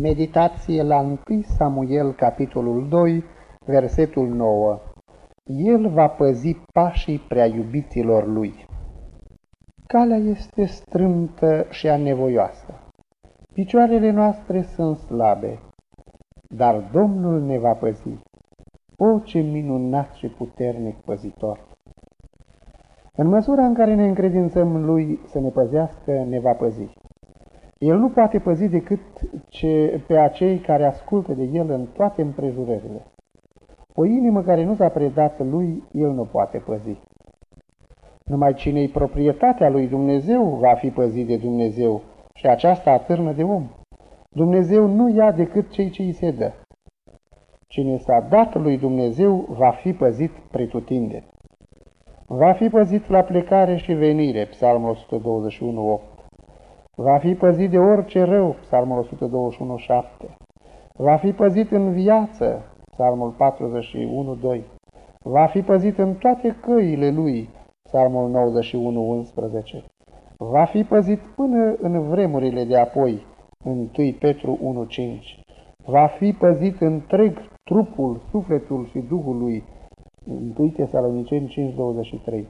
Meditație la 1 Samuel, capitolul 2, versetul 9. El va păzi pașii prea iubiților lui. Calea este strâmtă și anevoioasă. Picioarele noastre sunt slabe, dar Domnul ne va păzi. O, ce minunat și puternic păzitor! În măsura în care ne încredințăm Lui să ne păzească, ne va păzi. El nu poate păzi decât ce, pe acei care ascultă de El în toate împrejurările. O inimă care nu s-a predat lui, El nu poate păzi. Numai cine-i proprietatea lui Dumnezeu va fi păzit de Dumnezeu și aceasta atârnă de om. Dumnezeu nu ia decât cei ce îi se dă. Cine s-a dat lui Dumnezeu va fi păzit pretutinde. Va fi păzit la plecare și venire, Psalmul 121, 8. Va fi păzit de orice rău, Psalmul 121.7. Va fi păzit în viață, Psalmul 41.2. Va fi păzit în toate căile lui, Psalmul 91.11. Va fi păzit până în vremurile de apoi, 1 Petru 1.5. Va fi păzit întreg trupul, sufletul și duhul lui, 1 Tesaloniceni 5.23.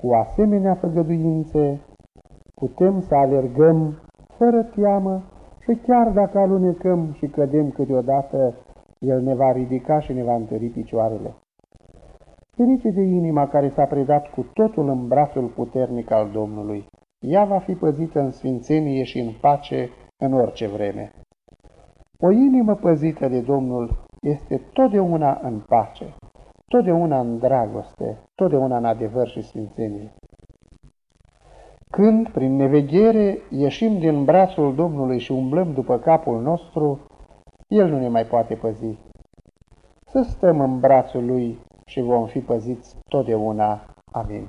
Cu asemenea făgăduințe, putem să alergăm fără teamă și chiar dacă alunecăm și cădem câteodată, El ne va ridica și ne va întări picioarele. Ferice de inima care s-a predat cu totul în brațul puternic al Domnului. Ea va fi păzită în sfințenie și în pace în orice vreme. O inimă păzită de Domnul este totdeauna în pace, totdeauna în dragoste, totdeauna în adevăr și sfințenie. Când, prin neveghere, ieșim din brațul Domnului și umblăm după capul nostru, El nu ne mai poate păzi. Să stăm în brațul Lui și vom fi păziți totdeauna. Amin.